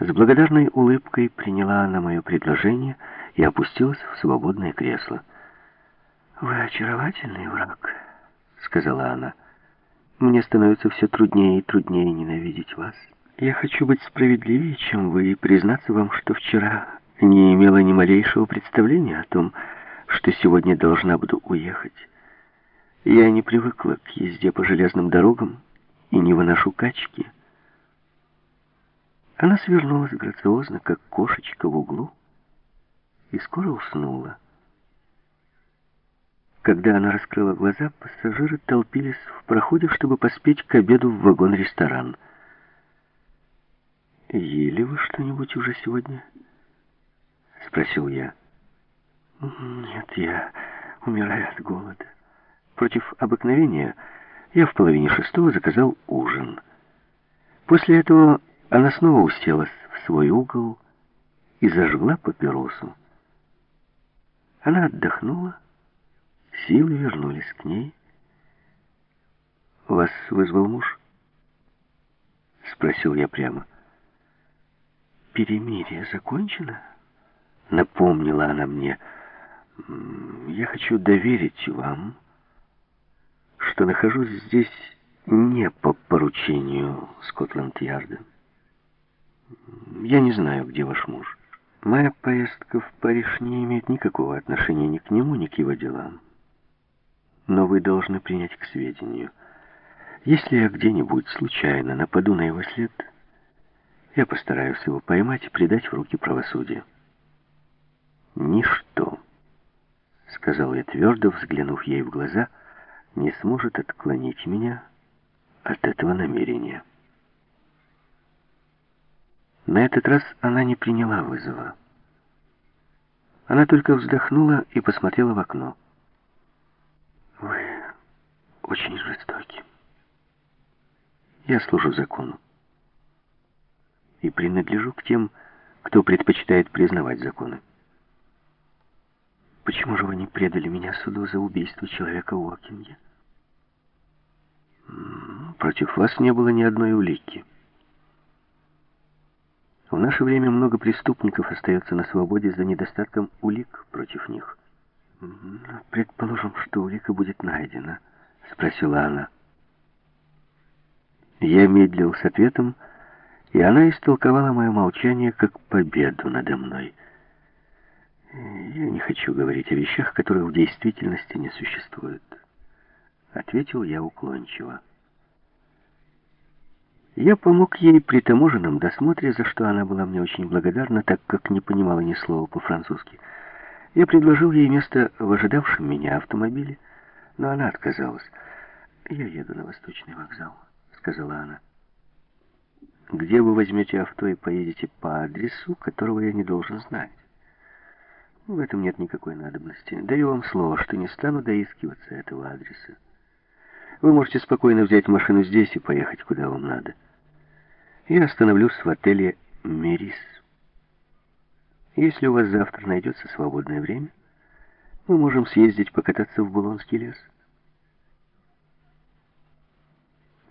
С благодарной улыбкой приняла она мое предложение и опустилась в свободное кресло. «Вы очаровательный враг», — сказала она. «Мне становится все труднее и труднее ненавидеть вас. Я хочу быть справедливее, чем вы, и признаться вам, что вчера не имела ни малейшего представления о том, что сегодня должна буду уехать. Я не привыкла к езде по железным дорогам и не выношу качки». Она свернулась грациозно, как кошечка в углу, и скоро уснула. Когда она раскрыла глаза, пассажиры толпились в проходе, чтобы поспеть к обеду в вагон-ресторан. «Ели вы что-нибудь уже сегодня?» — спросил я. «Нет, я умираю от голода. Против обыкновения я в половине шестого заказал ужин. После этого она снова уселась в свой угол и зажгла папиросу. Она отдохнула, силы вернулись к ней. «Вас вызвал муж?» — спросил я прямо. «Перемирие закончено?» — напомнила она мне. «Я хочу доверить вам, что нахожусь здесь не по поручению Скотланд-Ярда». Я не знаю, где ваш муж. Моя поездка в Париж не имеет никакого отношения ни к нему, ни к его делам. Но вы должны принять к сведению. Если я где-нибудь случайно нападу на его след, я постараюсь его поймать и предать в руки правосудия. Ничто, сказал я твердо, взглянув ей в глаза, не сможет отклонить меня от этого намерения. На этот раз она не приняла вызова. Она только вздохнула и посмотрела в окно. «Вы очень жестоки. Я служу закону. И принадлежу к тем, кто предпочитает признавать законы. Почему же вы не предали меня суду за убийство человека Уокинге? Против вас не было ни одной улики. В наше время много преступников остается на свободе за недостатком улик против них. «Предположим, что улика будет найдена», — спросила она. Я медлил с ответом, и она истолковала мое молчание как победу надо мной. «Я не хочу говорить о вещах, которых в действительности не существует», — ответил я уклончиво. Я помог ей при таможенном досмотре, за что она была мне очень благодарна, так как не понимала ни слова по-французски. Я предложил ей место в ожидавшем меня автомобиле, но она отказалась. «Я еду на Восточный вокзал», — сказала она. «Где вы возьмете авто и поедете по адресу, которого я не должен знать?» В этом нет никакой надобности. Даю вам слово, что не стану доискиваться этого адреса. Вы можете спокойно взять машину здесь и поехать, куда вам надо. Я остановлюсь в отеле «Мерис». Если у вас завтра найдется свободное время, мы можем съездить покататься в Булонский лес.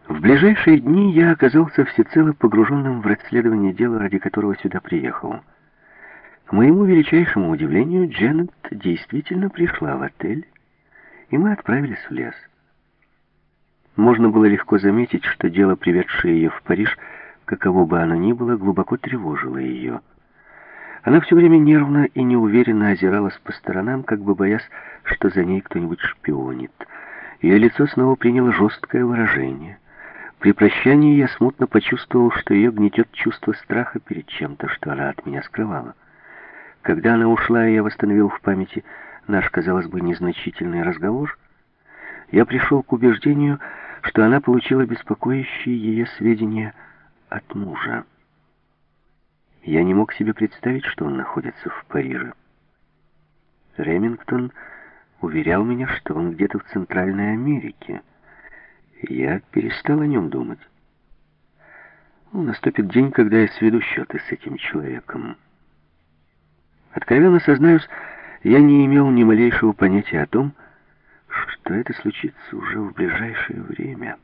В ближайшие дни я оказался всецело погруженным в расследование дела, ради которого сюда приехал. К моему величайшему удивлению, Дженнет действительно пришла в отель, и мы отправились в лес. Можно было легко заметить, что дело, приведшее ее в Париж, каково бы оно ни было, глубоко тревожило ее. Она все время нервно и неуверенно озиралась по сторонам, как бы боясь, что за ней кто-нибудь шпионит. Ее лицо снова приняло жесткое выражение. При прощании я смутно почувствовал, что ее гнетет чувство страха перед чем-то, что она от меня скрывала. Когда она ушла, я восстановил в памяти наш, казалось бы, незначительный разговор, я пришел к убеждению, что она получила беспокоящие ее сведения от мужа. Я не мог себе представить, что он находится в Париже. Ремингтон уверял меня, что он где-то в Центральной Америке. Я перестал о нем думать. Ну, наступит день, когда я сведу счеты с этим человеком. Откровенно сознаюсь, я не имел ни малейшего понятия о том, что это случится уже в ближайшее время.